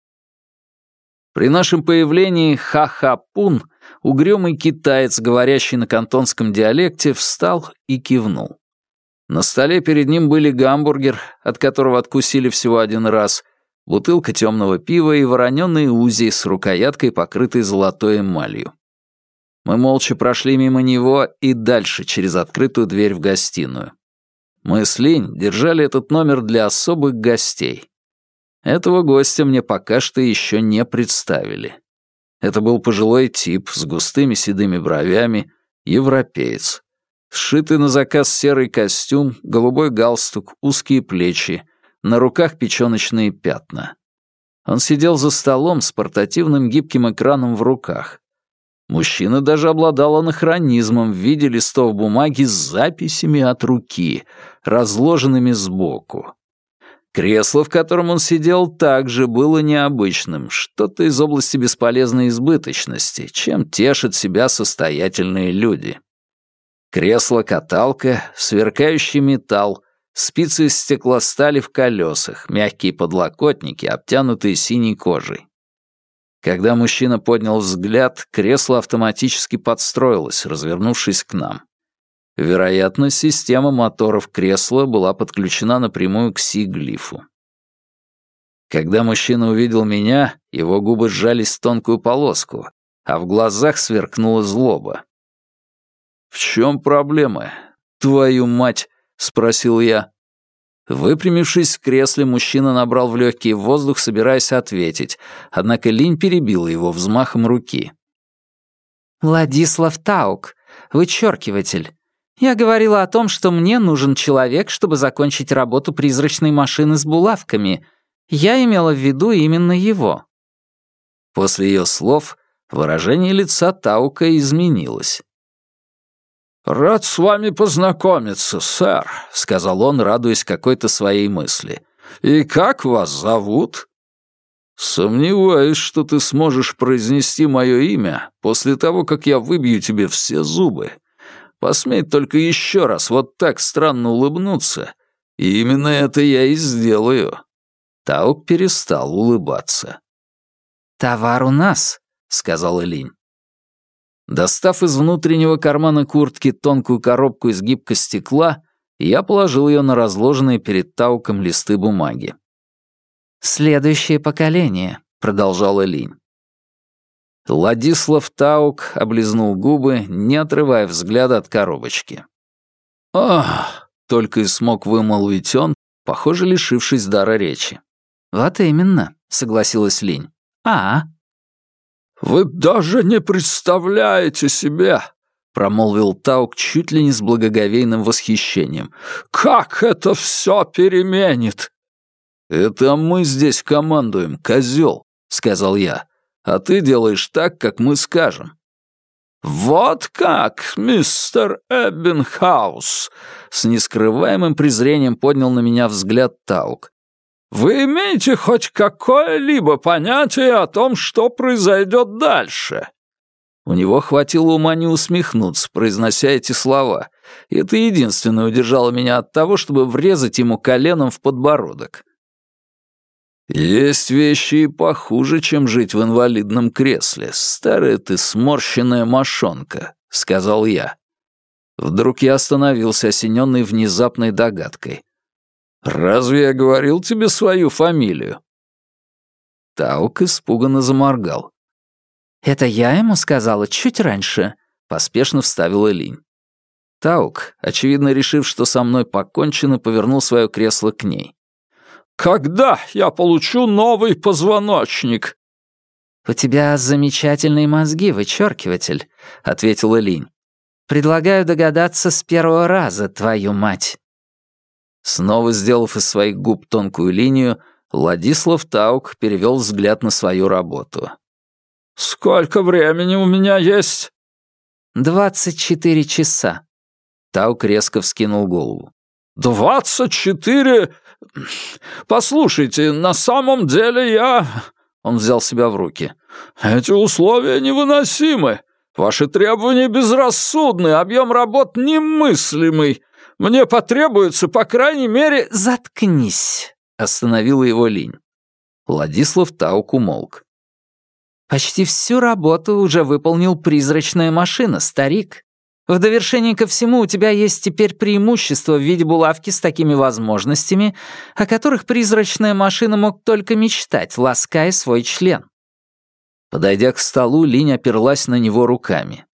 При нашем появлении Ха-Ха-Пун, угрюмый китаец, говорящий на кантонском диалекте, встал и кивнул. На столе перед ним были гамбургер, от которого откусили всего один раз, бутылка темного пива и вороненые узи с рукояткой, покрытой золотой эмалью. Мы молча прошли мимо него и дальше через открытую дверь в гостиную. Мы с Линь держали этот номер для особых гостей. Этого гостя мне пока что еще не представили. Это был пожилой тип с густыми седыми бровями, европеец. Сшитый на заказ серый костюм, голубой галстук, узкие плечи, на руках печёночные пятна. Он сидел за столом с портативным гибким экраном в руках. Мужчина даже обладал анахронизмом в виде листов бумаги с записями от руки, разложенными сбоку. Кресло, в котором он сидел, также было необычным, что-то из области бесполезной избыточности, чем тешат себя состоятельные люди. Кресло-каталка, сверкающий металл, спицы из стеклостали в колесах, мягкие подлокотники, обтянутые синей кожей. Когда мужчина поднял взгляд, кресло автоматически подстроилось, развернувшись к нам. Вероятно, система моторов кресла была подключена напрямую к Си-глифу. Когда мужчина увидел меня, его губы сжались в тонкую полоску, а в глазах сверкнула злоба. «В чем проблема? Твою мать!» — спросил я. Выпрямившись в кресле, мужчина набрал в легкий воздух, собираясь ответить, однако Линь перебила его взмахом руки. «Владислав Таук, вычеркиватель. Я говорила о том, что мне нужен человек, чтобы закончить работу призрачной машины с булавками. Я имела в виду именно его». После ее слов выражение лица Таука изменилось. «Рад с вами познакомиться, сэр», — сказал он, радуясь какой-то своей мысли. «И как вас зовут?» «Сомневаюсь, что ты сможешь произнести мое имя после того, как я выбью тебе все зубы. Посмей только еще раз вот так странно улыбнуться, и именно это я и сделаю». Таук перестал улыбаться. «Товар у нас», — сказал Линь. Достав из внутреннего кармана куртки тонкую коробку из гибкостекла, я положил ее на разложенные перед Тауком листы бумаги. «Следующее поколение», — продолжала Линь. Владислав Таук облизнул губы, не отрывая взгляда от коробочки. «Ах!» — только и смог вымолвить он, похоже, лишившись дара речи. «Вот именно», — согласилась Линь. «А, «Вы даже не представляете себе!» — промолвил Таук чуть ли не с благоговейным восхищением. «Как это все переменит!» «Это мы здесь командуем, козел», — сказал я. «А ты делаешь так, как мы скажем». «Вот как, мистер Эббенхаус!» С нескрываемым презрением поднял на меня взгляд Таук. Вы имеете хоть какое-либо понятие о том, что произойдет дальше?» У него хватило ума не усмехнуться, произнося эти слова. Это единственное удержало меня от того, чтобы врезать ему коленом в подбородок. «Есть вещи и похуже, чем жить в инвалидном кресле, старая ты сморщенная мошонка», — сказал я. Вдруг я остановился, осененный внезапной догадкой. «Разве я говорил тебе свою фамилию?» Таук испуганно заморгал. «Это я ему сказала чуть раньше», — поспешно вставила Линь. Таук, очевидно решив, что со мной покончено, повернул свое кресло к ней. «Когда я получу новый позвоночник?» «У тебя замечательные мозги, вычеркиватель», — ответила Линь. «Предлагаю догадаться с первого раза, твою мать». Снова сделав из своих губ тонкую линию, Владислав Таук перевел взгляд на свою работу. «Сколько времени у меня есть?» «Двадцать четыре часа». Таук резко вскинул голову. «Двадцать четыре? Послушайте, на самом деле я...» Он взял себя в руки. «Эти условия невыносимы. Ваши требования безрассудны, объем работ немыслимый. Мне потребуется, по крайней мере...» «Заткнись», — остановила его Линь. Владислав Таук умолк. «Почти всю работу уже выполнил призрачная машина, старик. В довершение ко всему у тебя есть теперь преимущество в виде булавки с такими возможностями, о которых призрачная машина мог только мечтать, лаская свой член». Подойдя к столу, Линь оперлась на него руками.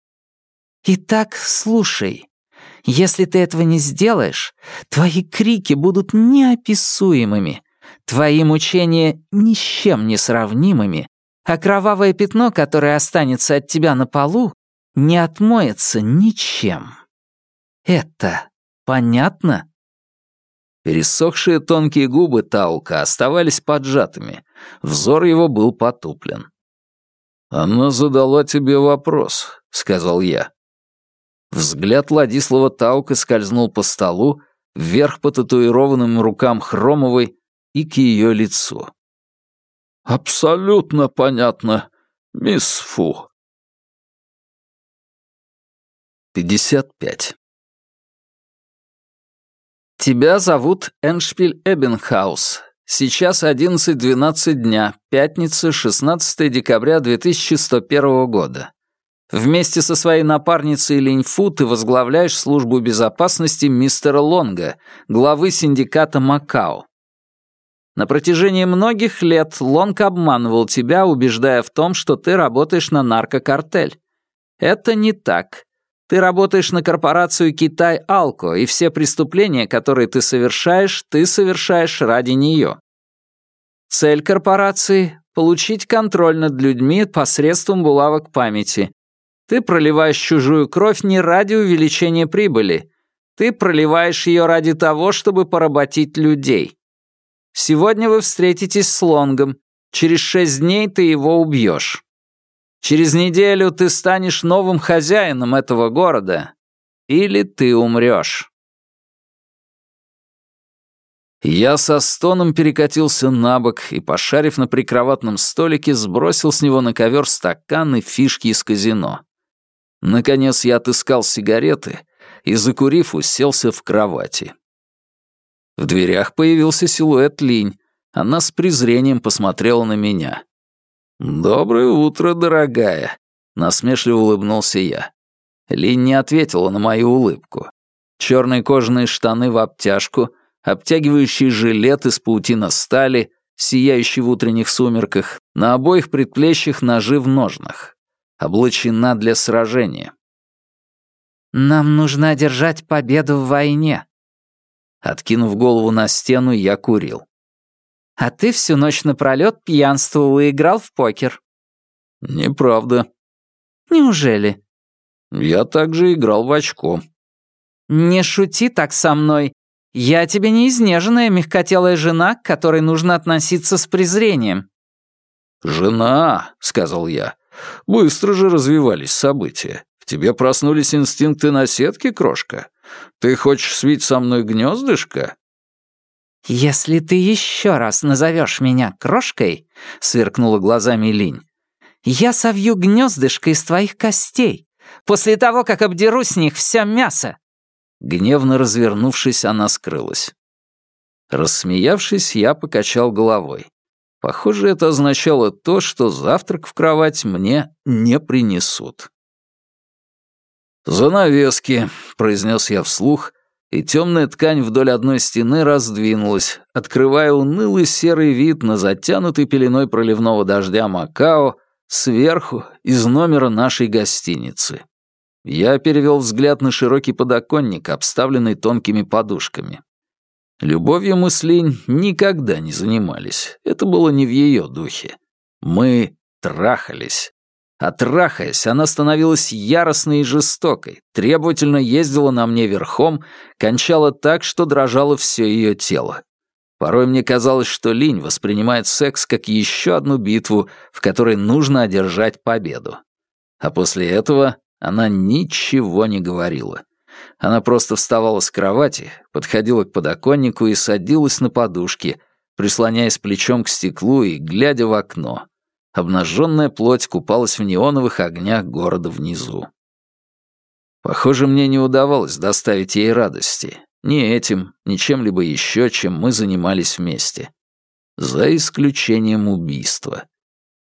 «Итак, слушай. Если ты этого не сделаешь, твои крики будут неописуемыми, твои мучения ни с чем не сравнимыми, а кровавое пятно, которое останется от тебя на полу, не отмоется ничем. Это понятно?» Пересохшие тонкие губы Таука оставались поджатыми, взор его был потуплен. «Она задала тебе вопрос», — сказал я. Взгляд Владислава Таука скользнул по столу, вверх по татуированным рукам Хромовой и к ее лицу. «Абсолютно понятно, мисс Фу». 55. Тебя зовут Эншпиль Эббенхаус. Сейчас 11.12 дня, пятница, 16 декабря 2101 года. Вместе со своей напарницей Линьфу ты возглавляешь службу безопасности мистера Лонга, главы синдиката Макао. На протяжении многих лет Лонг обманывал тебя, убеждая в том, что ты работаешь на наркокартель. Это не так. Ты работаешь на корпорацию Китай Алко, и все преступления, которые ты совершаешь, ты совершаешь ради нее. Цель корпорации — получить контроль над людьми посредством булавок памяти. Ты проливаешь чужую кровь не ради увеличения прибыли. Ты проливаешь ее ради того, чтобы поработить людей. Сегодня вы встретитесь с Лонгом. Через шесть дней ты его убьешь. Через неделю ты станешь новым хозяином этого города. Или ты умрешь. Я со стоном перекатился на бок и, пошарив на прикроватном столике, сбросил с него на ковер стакан и фишки из казино. Наконец я отыскал сигареты и, закурив, уселся в кровати. В дверях появился силуэт Линь. Она с презрением посмотрела на меня. «Доброе утро, дорогая», — насмешливо улыбнулся я. Лин не ответила на мою улыбку. Черные кожаные штаны в обтяжку, обтягивающий жилет из паутина стали, сияющий в утренних сумерках, на обоих предплечьях ножи в ножнах. Облачена для сражения. «Нам нужно одержать победу в войне». Откинув голову на стену, я курил. А ты всю ночь напролёт пьянствовал и играл в покер». «Неправда». «Неужели?» «Я также играл в очко». «Не шути так со мной. Я тебе не изнеженная мягкотелая жена, к которой нужно относиться с презрением». «Жена», — сказал я. «Быстро же развивались события. В тебе проснулись инстинкты наседки, крошка. Ты хочешь свить со мной гнездышко?» «Если ты еще раз назовешь меня крошкой», — сверкнула глазами Линь, «я совью гнездышко из твоих костей, после того, как обдеру с них все мясо». Гневно развернувшись, она скрылась. Рассмеявшись, я покачал головой. Похоже, это означало то, что завтрак в кровать мне не принесут. «Занавески», — произнес я вслух, и темная ткань вдоль одной стены раздвинулась, открывая унылый серый вид на затянутый пеленой проливного дождя Макао сверху из номера нашей гостиницы. Я перевел взгляд на широкий подоконник, обставленный тонкими подушками. Любовью мы с Линь никогда не занимались. Это было не в ее духе. Мы трахались. Отрахаясь, она становилась яростной и жестокой, требовательно ездила на мне верхом, кончала так, что дрожало все ее тело. Порой мне казалось, что Линь воспринимает секс как еще одну битву, в которой нужно одержать победу. А после этого она ничего не говорила. Она просто вставала с кровати, подходила к подоконнику и садилась на подушке, прислоняясь плечом к стеклу и глядя в окно, Обнаженная плоть купалась в неоновых огнях города внизу. Похоже, мне не удавалось доставить ей радости. Ни этим, ни чем-либо еще, чем мы занимались вместе. За исключением убийства.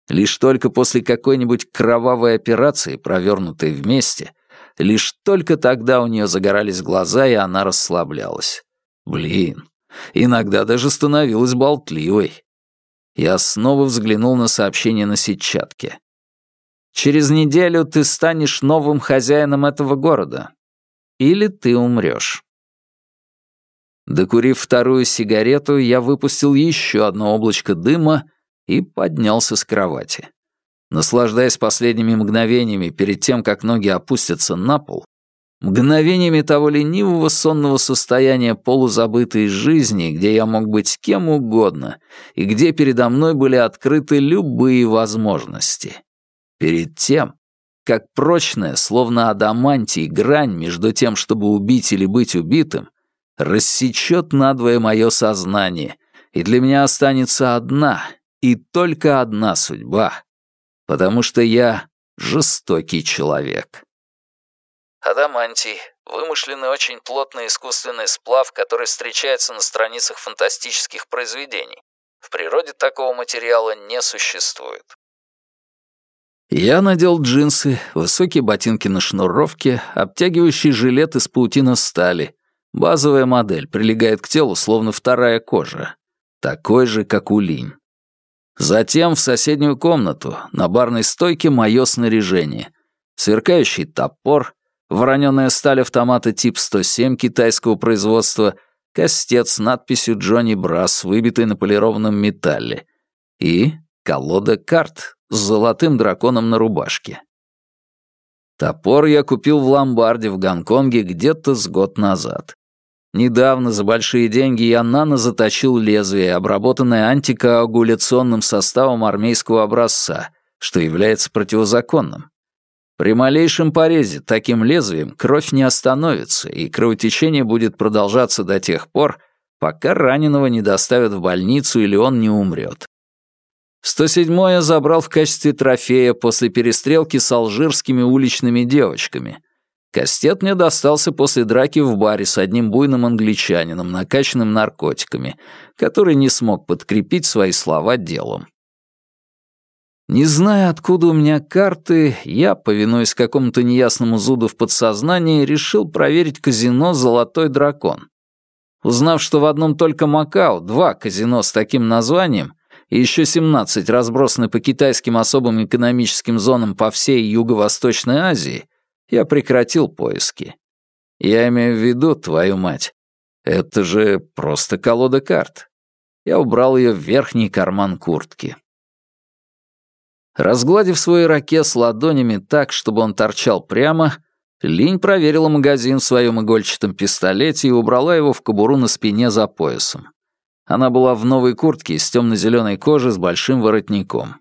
Лишь только после какой-нибудь кровавой операции, провернутой вместе, лишь только тогда у нее загорались глаза, и она расслаблялась. Блин, иногда даже становилась болтливой. Я снова взглянул на сообщение на сетчатке. «Через неделю ты станешь новым хозяином этого города. Или ты умрешь». Докурив вторую сигарету, я выпустил еще одно облачко дыма и поднялся с кровати. Наслаждаясь последними мгновениями перед тем, как ноги опустятся на пол, Мгновениями того ленивого сонного состояния полузабытой жизни, где я мог быть кем угодно, и где передо мной были открыты любые возможности. Перед тем, как прочная, словно адамантий, грань между тем, чтобы убить или быть убитым, рассечет надвое мое сознание, и для меня останется одна и только одна судьба, потому что я жестокий человек. Адамантий — вымышленный очень плотный искусственный сплав, который встречается на страницах фантастических произведений. В природе такого материала не существует. Я надел джинсы, высокие ботинки на шнуровке, обтягивающий жилет из паутина стали. Базовая модель прилегает к телу, словно вторая кожа. Такой же, как у линь. Затем в соседнюю комнату, на барной стойке, мое снаряжение. Сверкающий топор, вороненая сталь автомата тип 107 китайского производства, кастет с надписью «Джонни Брас», выбитый на полированном металле, и колода карт с золотым драконом на рубашке. Топор я купил в ломбарде в Гонконге где-то с год назад. Недавно за большие деньги я нано заточил лезвие, обработанное антикоагуляционным составом армейского образца, что является противозаконным. При малейшем порезе таким лезвием кровь не остановится, и кровотечение будет продолжаться до тех пор, пока раненого не доставят в больницу или он не умрет. 107-й я забрал в качестве трофея после перестрелки с алжирскими уличными девочками. Кастет мне достался после драки в баре с одним буйным англичанином, накачанным наркотиками, который не смог подкрепить свои слова делом. Не зная, откуда у меня карты, я, повинуясь какому-то неясному зуду в подсознании, решил проверить казино «Золотой дракон». Узнав, что в одном только Макао два казино с таким названием и еще 17 разбросаны по китайским особым экономическим зонам по всей Юго-Восточной Азии, я прекратил поиски. Я имею в виду, твою мать, это же просто колода карт. Я убрал ее в верхний карман куртки. Разгладив свой ракет ладонями так, чтобы он торчал прямо, Линь проверила магазин в своем игольчатом пистолете и убрала его в кобуру на спине за поясом. Она была в новой куртке из темно-зеленой кожи с большим воротником.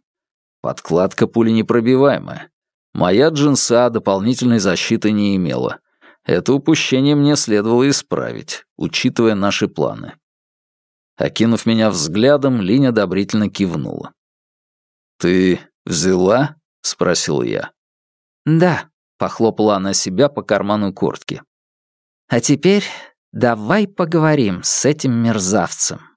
Подкладка пуленепробиваемая. Моя джинса дополнительной защиты не имела. Это упущение мне следовало исправить, учитывая наши планы. Окинув меня взглядом, Линь одобрительно кивнула. «Ты «Взяла?» — спросил я. «Да», — похлопала она себя по карману куртки. «А теперь давай поговорим с этим мерзавцем».